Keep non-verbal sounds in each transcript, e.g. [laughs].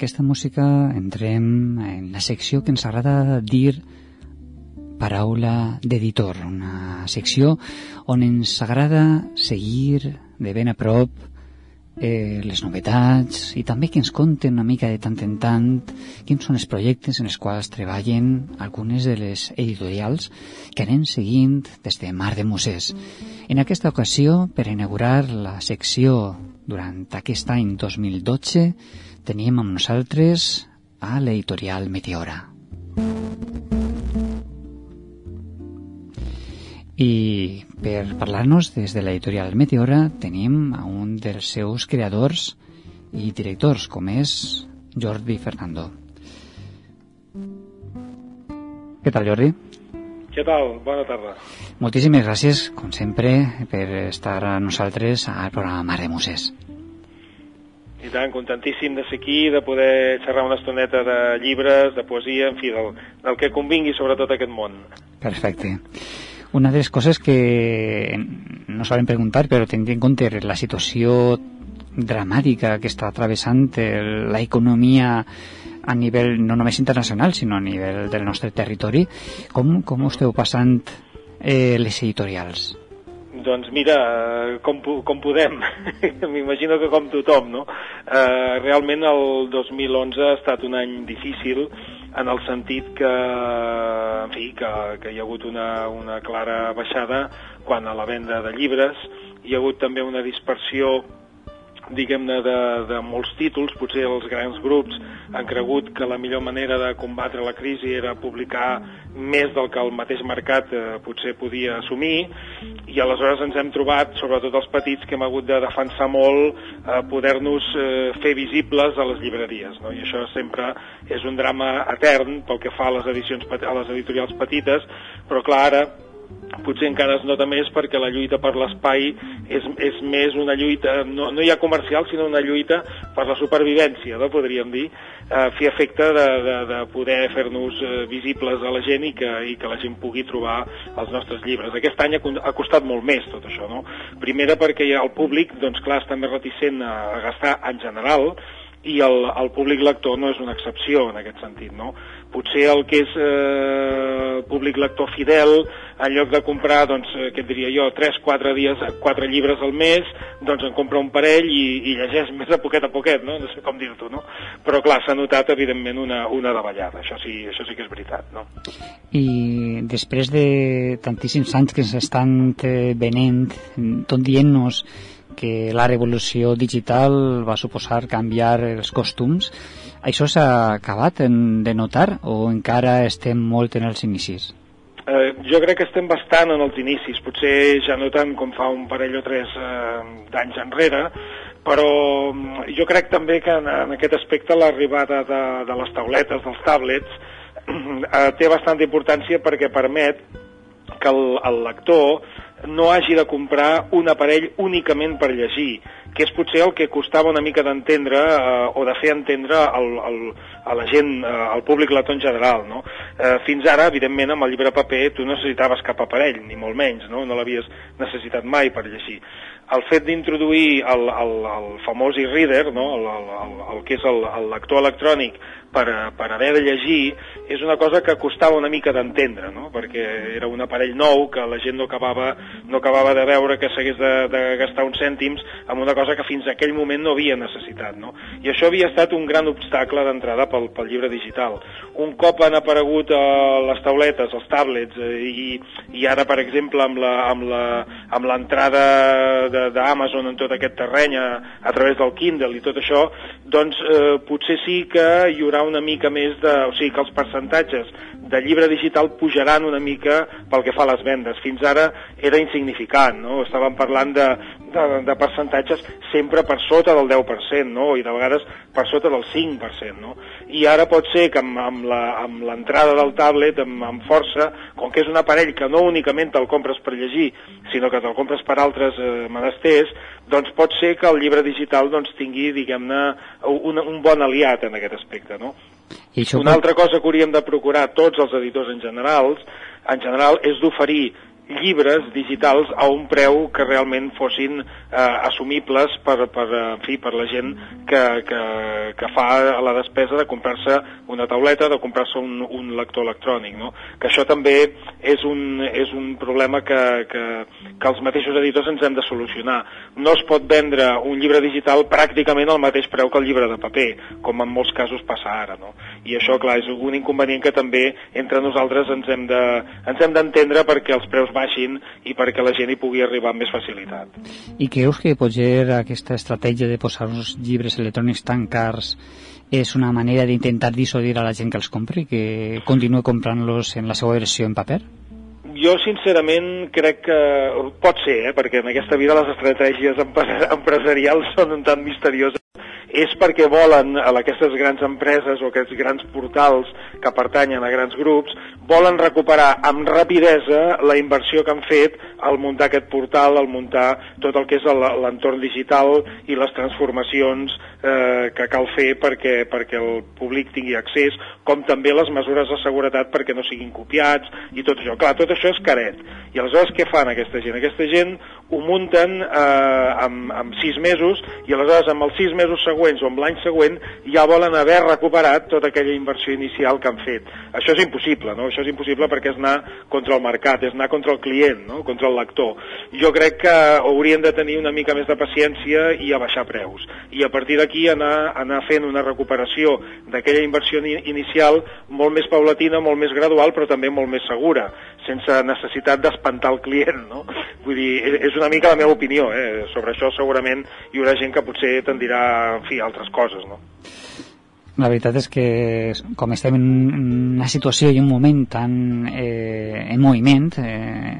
aquesta música entrem en la secció que ens agrada dir paraula d'editor, una secció on ens agrada seguir de ben a prop eh, les novetats i també que ens conten una mica de tant en tant quins són els projectes en els quals treballen algunes de les editorials que anem seguint des de Mar de Musès. En aquesta ocasió, per inaugurar la secció durant aquest any 2012, teníem amb nosaltres a l'editorial Meteora. I per parlar-nos des de l'editorial Meteora tenim a un dels seus creadors i directors, com és Jordi Fernando. Què tal, Jordi? Què tal? Bona tarda. Moltíssimes gràcies, com sempre, per estar a nosaltres al programa Mar de Musès. Tant, contentíssim de ser aquí, de poder xerrar una estoneta de llibres, de poesia, en fi, del, del que convingui sobretot aquest món. Perfecte. Una de les coses que no saben preguntar, però tenint en compte la situació dramàtica que està travessant la economia a nivell no només internacional, sinó a nivell del nostre territori, com, com esteu passant eh, les editorials? Doncs mira, com, com podem, [laughs] m'imagino que com tothom, no? Eh, realment el 2011 ha estat un any difícil, en el sentit que, en fi, que, que hi ha hagut una, una clara baixada quan a la venda de llibres, hi ha hagut també una dispersió diguem-ne, de, de molts títols, potser els grans grups han cregut que la millor manera de combatre la crisi era publicar més del que el mateix mercat eh, potser podia assumir. I aleshores ens hem trobat, sobretot els petits, que hem hagut de defensar molt eh, poder-nos eh, fer visibles a les llibreries, no? i això sempre és un drama etern pel que fa a les, edicions, a les editorials petites, però clar, ara potser encara es nota més perquè la lluita per l'espai és, és més una lluita, no, no hi ha comercial, sinó una lluita per la supervivència, no, podríem dir, a fi efecte de, de, de poder fer-nos eh, visibles a la gent i que, i que la gent pugui trobar els nostres llibres. Aquest any ha, costat molt més tot això, no? Primera perquè el públic, doncs clar, està més reticent a gastar en general, i el, el públic lector no és una excepció en aquest sentit, no? Potser el que és eh, públic lector fidel, en lloc de comprar, doncs, eh, què diria jo, 3-4 dies, 4 llibres al mes, doncs en compra un parell i, i llegeix [laughs] més a poquet a poquet, no? No sé com dir-t'ho, no? Però clar, s'ha notat evidentment una, una davallada, això sí, això sí que és veritat, no? I després de tantíssims anys que s'estan eh, venent, tot dient-nos que la revolució digital va suposar canviar els costums. Això s'ha acabat de notar o encara estem molt en els inicis? Eh, jo crec que estem bastant en els inicis, potser ja no tant com fa un parell o tres eh, d'anys enrere, però mm, jo crec també que en, en aquest aspecte l'arribada de, de les tauletes, dels tablets, [clears throat] eh, té bastanta importància perquè permet que el, el lector no hagi de comprar un aparell únicament per llegir, que és potser el que costava una mica d'entendre eh, o de fer entendre al, al, a la gent, eh, al públic lector en general. No? Eh, fins ara, evidentment, amb el llibre paper tu no necessitaves cap aparell, ni molt menys, no, no l'havies necessitat mai per llegir el fet d'introduir el, el, el famós e-reader, no? el, el, el que és el, el lector electrònic per, per haver de llegir, és una cosa que costava una mica d'entendre, no? perquè era un aparell nou que la gent no acabava, no acabava de veure que s'hagués de, de gastar uns cèntims amb una cosa que fins a aquell moment no havia necessitat. No? I això havia estat un gran obstacle d'entrada pel, pel llibre digital. Un cop han aparegut eh, les tauletes, els tablets, eh, i, i ara, per exemple, amb l'entrada de d'Amazon en tot aquest terreny a, a través del Kindle i tot això, doncs eh, potser sí que hi haurà una mica més de... o sigui, que els percentatges de llibre digital pujaran una mica pel que fa a les vendes. Fins ara era insignificant, no? Estàvem parlant de, de, de percentatges sempre per sota del 10%, no? I de vegades per sota del 5%, no? I ara pot ser que amb, amb l'entrada del tablet, amb, amb força, com que és un aparell que no únicament te'l compres per llegir, sinó que te'l compres per altres eh, menesters, doncs pot ser que el llibre digital doncs, tingui, diguem-ne, un, un bon aliat en aquest aspecte, no? I això Una altra cosa que hauríem de procurar tots els editors en general, en general és d'oferir llibres digitals a un preu que realment fossin eh, assumibles per, per, en fi, per la gent que, que, que fa la despesa de comprar-se una tauleta, de comprar-se un, un lector electrònic. No? Que això també és un, és un problema que, que, que els mateixos editors ens hem de solucionar. No es pot vendre un llibre digital pràcticament al mateix preu que el llibre de paper, com en molts casos passa ara. No? I això, clar, és un inconvenient que també entre nosaltres ens hem d'entendre de, perquè els preus baixin i perquè la gent hi pugui arribar amb més facilitat. I creus que potser aquesta estratègia de posar uns llibres electrònics tan cars és una manera d'intentar dissuadir a la gent que els compri, que continuï comprant-los en la seva versió en paper? Jo, sincerament, crec que pot ser, eh? perquè en aquesta vida les estratègies empresarials són un tant misterioses és perquè volen, aquestes grans empreses o aquests grans portals que pertanyen a grans grups, volen recuperar amb rapidesa la inversió que han fet al muntar aquest portal, al muntar tot el que és l'entorn digital i les transformacions eh, que cal fer perquè, perquè el públic tingui accés, com també les mesures de seguretat perquè no siguin copiats i tot això. Clar, tot això és caret. I aleshores què fan aquesta gent? Aquesta gent ho munten eh, amb, amb sis mesos i aleshores amb els sis mesos següents o amb l'any següent ja volen haver recuperat tota aquella inversió inicial que han fet. Això és impossible, no? Això és impossible perquè és anar contra el mercat, és anar contra el client, no? contra el lector. Jo crec que haurien de tenir una mica més de paciència i abaixar preus. I a partir d'aquí anar, anar fent una recuperació d'aquella inversió inicial molt més paulatina, molt més gradual, però també molt més segura, sense necessitat d'espantar el client. No? Vull dir, és una mica la meva opinió. Eh? Sobre això segurament hi haurà gent que potser tendirà en fi, altres coses. No? La veritat és que com estem en una situació i un moment tan eh, en moviment eh,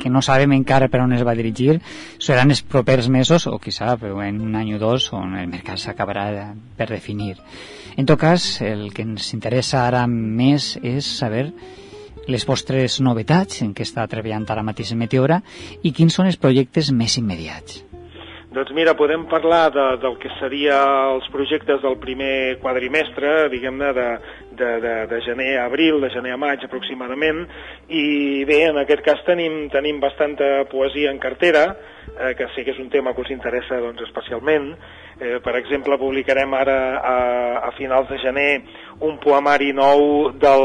que no sabem encara per on es va dirigir, seran els propers mesos, o qui sap, en un any o dos, on el mercat s'acabarà per definir. En tot cas, el que ens interessa ara més és saber les vostres novetats en què està treballant ara mateix Meteora i quins són els projectes més immediats. Doncs mira, podem parlar de, del que seria els projectes del primer quadrimestre, diguem-ne, de, de, de, de gener a abril, de gener a maig aproximadament, i bé, en aquest cas tenim, tenim bastanta poesia en cartera, eh, que sé que és un tema que us interessa doncs, especialment. Eh, per exemple, publicarem ara a, a finals de gener un poemari nou del,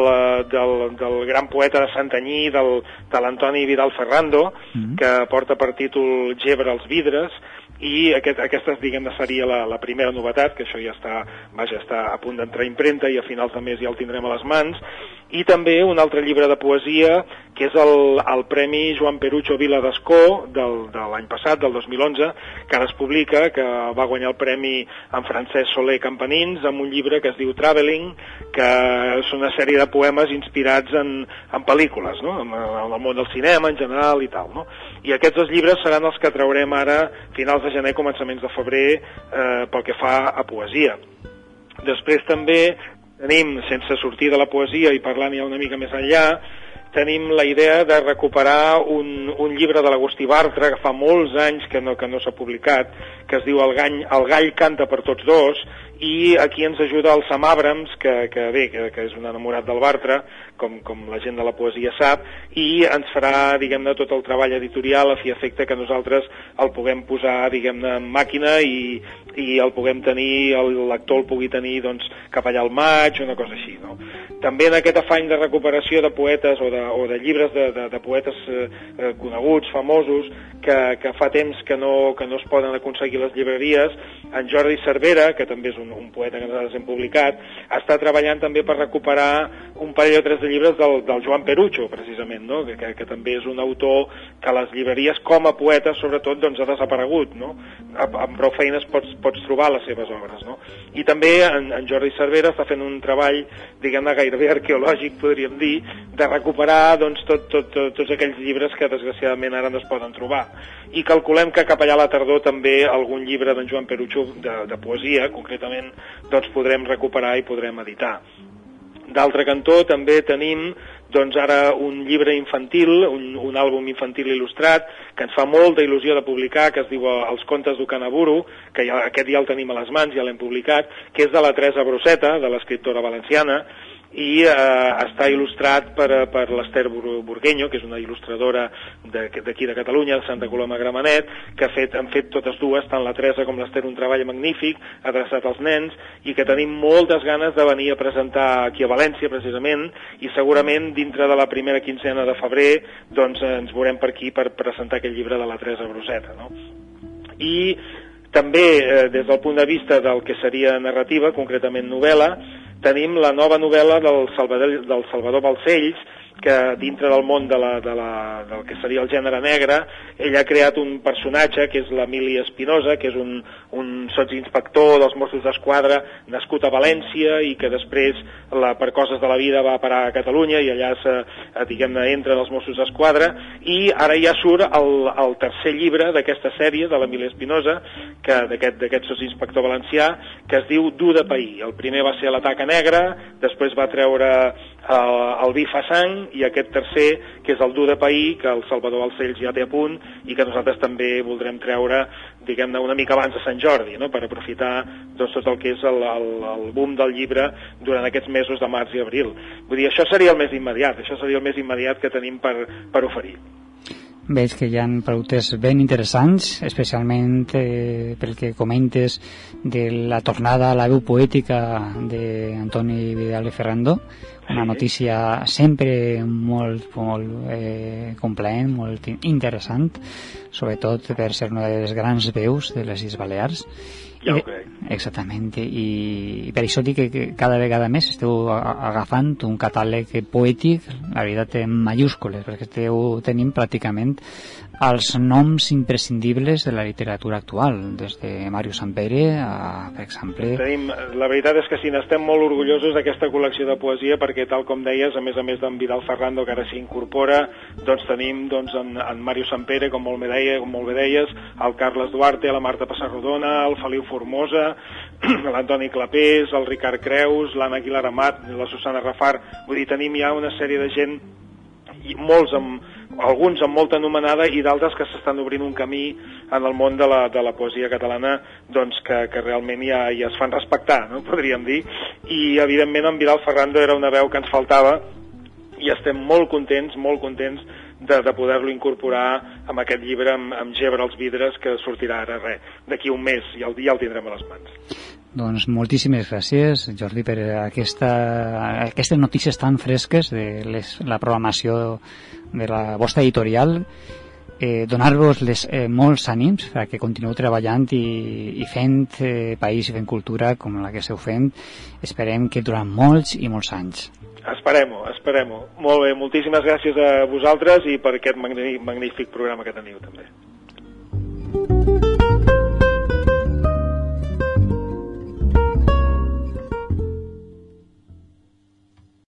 del, del gran poeta de Santanyí, del, de l'Antoni Vidal Ferrando, mm -hmm. que porta per títol Gebre als vidres, i aquest, aquesta diguem seria la, la primera novetat, que això ja està, vaja, està a punt d'entrar a impremta i a finals de mes ja el tindrem a les mans, i també un altre llibre de poesia que és el, el Premi Joan Perucho Vila d'Escó del, de l'any passat, del 2011, que ara es publica, que va guanyar el premi en Francesc Soler Campanins amb un llibre que es diu Traveling, que és una sèrie de poemes inspirats en, en pel·lícules, no? en, en el món del cinema en general i tal. No? I aquests dos llibres seran els que traurem ara finals de gener, començaments de febrer, eh, pel que fa a poesia. Després també tenim, sense sortir de la poesia i parlant ja una mica més enllà, tenim la idea de recuperar un, un llibre de l'Agustí Bartra que fa molts anys que no, que no s'ha publicat, que es diu El, gany, el gall canta per tots dos, i aquí ens ajuda el Sam Abrams, que, que bé, que, que és un enamorat del Bartra, com, com la gent de la poesia sap, i ens farà, diguem-ne, tot el treball editorial a fi efecte que nosaltres el puguem posar, diguem-ne, en màquina i, i el puguem tenir, el lector el pugui tenir, doncs, cap allà al maig, una cosa així, no? També en aquest afany de recuperació de poetes o de, o de llibres de, de, de poetes eh, eh, coneguts, famosos, que, que fa temps que no, que no es poden aconseguir les llibreries, en Jordi Cervera, que també és un, un poeta que nosaltres hem publicat, està treballant també per recuperar un parell o tres de llibres del, del Joan Perucho, precisament, no? que, que, que també és un autor que les llibreries com a poeta, sobretot, doncs, ha desaparegut. No? Amb prou feines pots, pots trobar les seves obres. No? I també en, en Jordi Cervera està fent un treball, diguem-ne, gairebé arqueològic, podríem dir, de recuperar doncs, tot, tot, tot, tots aquells llibres que desgraciadament ara no es poden trobar. I calculem que cap allà a la tardor també algun llibre d'en Joan Perucho de, de poesia, concretament, doncs podrem recuperar i podrem editar. D'altre cantó també tenim doncs ara un llibre infantil, un, un àlbum infantil il·lustrat, que ens fa molta il·lusió de publicar, que es diu Els contes d'Ucanaburu, que ja, aquest ja el tenim a les mans, ja l'hem publicat, que és de la Teresa Broseta, de l'escriptora valenciana, i eh, està il·lustrat per, per l'Ester Burgueño, que és una il·lustradora d'aquí de, de Catalunya, de Santa Coloma Gramenet, que ha fet, han fet totes dues, tant la Teresa com l'Ester, un treball magnífic, adreçat als nens, i que tenim moltes ganes de venir a presentar aquí a València, precisament, i segurament dintre de la primera quinzena de febrer doncs, ens veurem per aquí per presentar aquest llibre de la Teresa Bruseta. No? I també, eh, des del punt de vista del que seria narrativa, concretament novel·la, tenim la nova novel·la del Salvador, del Salvador Balcells, que dintre del món de la, de la, del que seria el gènere negre, ell ha creat un personatge que és l'Emili Espinosa, que és un, un sotsinspector dels Mossos d'Esquadra nascut a València i que després la, per coses de la vida va parar a Catalunya i allà se, eh, diguem-ne entra en els Mossos d'Esquadra i ara ja surt el, el tercer llibre d'aquesta sèrie de l'Emili Espinosa d'aquest sotsinspector valencià que es diu Dur de Paí. El primer va ser l'ataca negra, després va treure el, el vi sang i aquest tercer, que és el dur de pair, que el Salvador Balcells ja té a punt i que nosaltres també voldrem treure diguem-ne una mica abans de Sant Jordi, no? per aprofitar doncs, tot el que és el, el, el boom del llibre durant aquests mesos de març i abril. Vull dir, això seria el més immediat, això seria el més immediat que tenim per, per oferir. Veig que hi ha productes ben interessants, especialment eh, pel que comentes de la tornada a la veu poètica d'Antoni Vidal i Ferrando, una notícia sempre molt, molt eh, complaent, molt interessant, sobretot per ser una de les grans veus de les Illes Balears ja ho crec. Exactament, i, i per això dic que, que cada vegada més esteu agafant un catàleg poètic, la veritat, en mayúscules, perquè esteu tenint pràcticament els noms imprescindibles de la literatura actual, des de Mario Sampere a, per exemple... Tenim, la veritat és que sí, n'estem molt orgullosos d'aquesta col·lecció de poesia perquè, tal com deies, a més a més d'en Vidal Ferrando, que ara s'incorpora, doncs tenim doncs, en, en Mario Sampere, com molt deia, com molt bé deies, el Carles Duarte, la Marta Passarrodona, el Feliu Formosa, [clears throat] l'Antoni Clapés, el Ricard Creus, l'Anna Aguilar Amat, la Susana Rafar, vull dir, tenim ja una sèrie de gent, i molts amb, alguns amb molta anomenada i d'altres que s'estan obrint un camí en el món de la, de la poesia catalana doncs que, que realment ja, ja es fan respectar, no? podríem dir, i evidentment en Vidal Ferrando era una veu que ens faltava i estem molt contents, molt contents de, de poder-lo incorporar amb aquest llibre amb, amb Gebre als vidres que sortirà ara res, d'aquí un mes i el dia el tindrem a les mans. Doncs moltíssimes gràcies, Jordi, per aquesta, aquestes notícies tan fresques de les, la programació de la vostra editorial eh, donar-vos eh, molts ànims perquè continueu treballant i, i fent eh, país i fent cultura com la que esteu fent. Esperem que durant molts i molts anys. Esperem-ho, esperem-ho. Molt bé, moltíssimes gràcies a vosaltres i per aquest magnífic programa que teniu també.